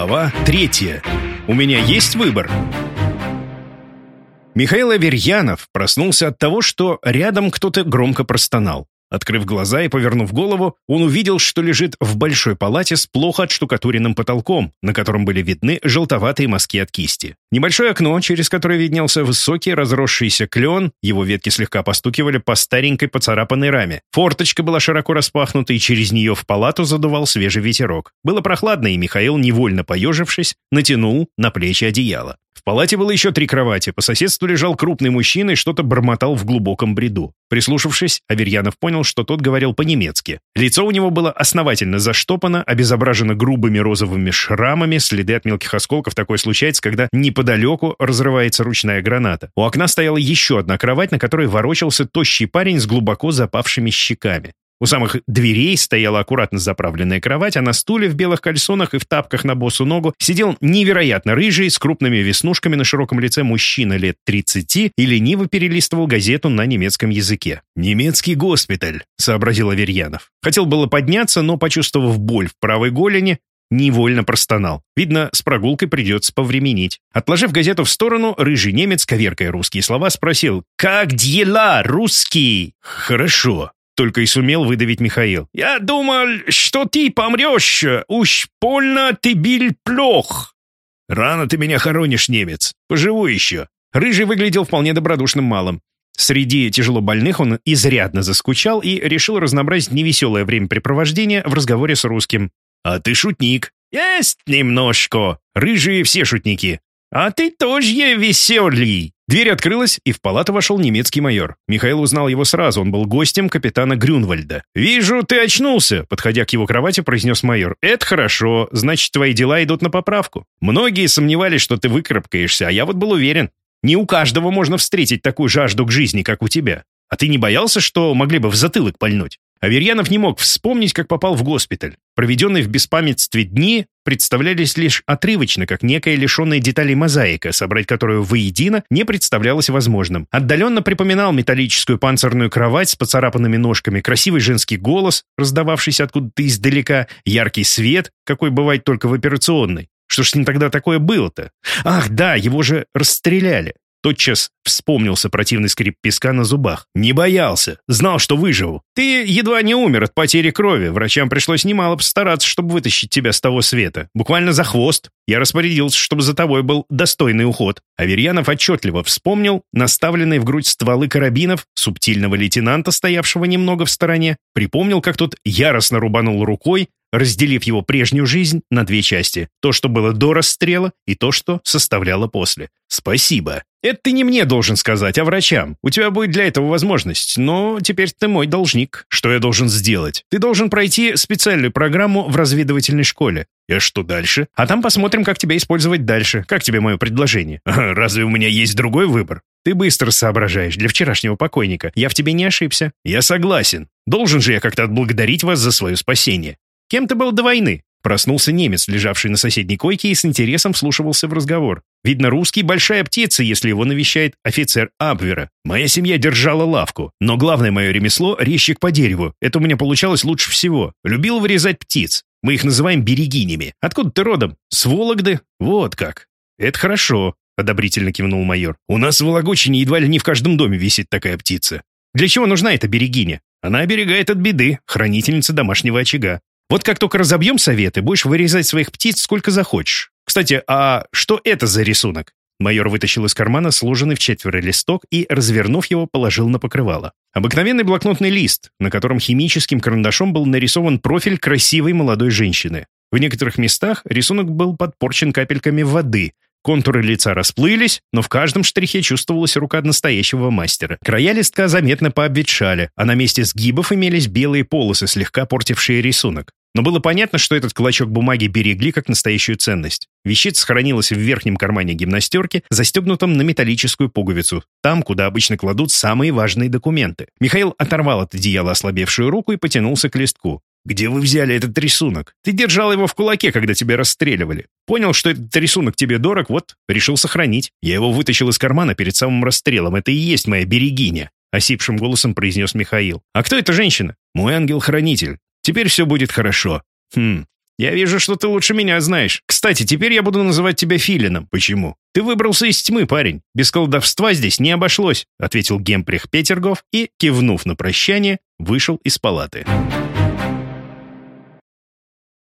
Глава третья. У меня есть выбор. Михаил Аверьянов проснулся от того, что рядом кто-то громко простонал. Открыв глаза и повернув голову, он увидел, что лежит в большой палате с плохо отштукатуренным потолком, на котором были видны желтоватые мазки от кисти. Небольшое окно, через которое виднелся высокий разросшийся клен, его ветки слегка постукивали по старенькой поцарапанной раме. Форточка была широко распахнута, и через нее в палату задувал свежий ветерок. Было прохладно, и Михаил, невольно поежившись, натянул на плечи одеяло. В палате было еще три кровати. По соседству лежал крупный мужчина и что-то бормотал в глубоком бреду. Прислушавшись, Аверьянов понял, что тот говорил по-немецки. Лицо у него было основательно заштопано, обезображено грубыми розовыми шрамами, следы от мелких осколков. Такое случается, когда неподалеку разрывается ручная граната. У окна стояла еще одна кровать, на которой ворочался тощий парень с глубоко запавшими щеками. У самых дверей стояла аккуратно заправленная кровать, а на стуле в белых кальсонах и в тапках на босу ногу сидел невероятно рыжий, с крупными веснушками на широком лице мужчина лет 30 и лениво перелистывал газету на немецком языке. «Немецкий госпиталь», — сообразил Аверьянов. Хотел было подняться, но, почувствовав боль в правой голени, невольно простонал. Видно, с прогулкой придется повременить. Отложив газету в сторону, рыжий немец, коверкая русские слова, спросил «Как дела, русский?» «Хорошо», только и сумел выдавить Михаил. «Я думал, что ты помрешь. Уж больно ты бил плох». «Рано ты меня хоронишь, немец. Поживу еще». Рыжий выглядел вполне добродушным малым. Среди тяжело больных он изрядно заскучал и решил разнообразить невеселое времяпрепровождение в разговоре с русским. «А ты шутник». «Есть немножко. Рыжие все шутники. А ты тоже веселый». Дверь открылась, и в палату вошел немецкий майор. Михаил узнал его сразу, он был гостем капитана Грюнвальда. «Вижу, ты очнулся», — подходя к его кровати, произнес майор. «Это хорошо, значит, твои дела идут на поправку. Многие сомневались, что ты выкарабкаешься, а я вот был уверен. Не у каждого можно встретить такую жажду к жизни, как у тебя. А ты не боялся, что могли бы в затылок пальнуть?» Аверьянов не мог вспомнить, как попал в госпиталь. Проведенные в беспамятстве дни представлялись лишь отрывочно, как некая лишенная деталей мозаика, собрать которую воедино не представлялось возможным. Отдаленно припоминал металлическую панцирную кровать с поцарапанными ножками, красивый женский голос, раздававшийся откуда-то издалека, яркий свет, какой бывает только в операционной. Что ж с ним тогда такое было-то? Ах, да, его же расстреляли. Тотчас вспомнился противный скрип песка на зубах. «Не боялся. Знал, что выживу. Ты едва не умер от потери крови. Врачам пришлось немало постараться, чтобы вытащить тебя с того света. Буквально за хвост. Я распорядился, чтобы за тобой был достойный уход». Аверьянов отчетливо вспомнил наставленные в грудь стволы карабинов субтильного лейтенанта, стоявшего немного в стороне. Припомнил, как тот яростно рубанул рукой, разделив его прежнюю жизнь на две части. То, что было до расстрела, и то, что составляло после. «Спасибо. Это ты не мне должен сказать, а врачам. У тебя будет для этого возможность. Но теперь ты мой должник. Что я должен сделать? Ты должен пройти специальную программу в разведывательной школе. И что дальше? А там посмотрим, как тебя использовать дальше. Как тебе мое предложение? Разве у меня есть другой выбор? Ты быстро соображаешь для вчерашнего покойника. Я в тебе не ошибся. Я согласен. Должен же я как-то отблагодарить вас за свое спасение. Кем ты был до войны? Проснулся немец, лежавший на соседней койке, и с интересом вслушивался в разговор. Видно, русский — большая птица, если его навещает офицер Абвера. Моя семья держала лавку, но главное мое ремесло — резчик по дереву. Это у меня получалось лучше всего. Любил вырезать птиц. Мы их называем берегинями. Откуда ты родом? С Вологды? Вот как. Это хорошо, — одобрительно кивнул майор. У нас в Вологодчине едва ли не в каждом доме висит такая птица. Для чего нужна эта берегиня? Она оберегает от беды, хранительница домашнего очага. Вот как только разобьем советы, будешь вырезать своих птиц сколько захочешь. Кстати, а что это за рисунок?» Майор вытащил из кармана сложенный в четверо листок и, развернув его, положил на покрывало. Обыкновенный блокнотный лист, на котором химическим карандашом был нарисован профиль красивой молодой женщины. В некоторых местах рисунок был подпорчен капельками воды, Контуры лица расплылись, но в каждом штрихе чувствовалась рука настоящего мастера. Края листка заметно пообветшали, а на месте сгибов имелись белые полосы, слегка портившие рисунок. Но было понятно, что этот клочок бумаги берегли как настоящую ценность. Вещица сохранилась в верхнем кармане гимнастерки, застегнутом на металлическую пуговицу, там, куда обычно кладут самые важные документы. Михаил оторвал от одеяла ослабевшую руку и потянулся к листку. «Где вы взяли этот рисунок? Ты держал его в кулаке, когда тебя расстреливали. Понял, что этот рисунок тебе дорог, вот, решил сохранить. Я его вытащил из кармана перед самым расстрелом. Это и есть моя берегиня», — осипшим голосом произнес Михаил. «А кто эта женщина?» «Мой ангел-хранитель. Теперь все будет хорошо. Хм, «Я вижу, что ты лучше меня знаешь. Кстати, теперь я буду называть тебя Филином. Почему?» «Ты выбрался из тьмы, парень. Без колдовства здесь не обошлось», — ответил Гемприх Петергов и, кивнув на прощание, вышел из палаты.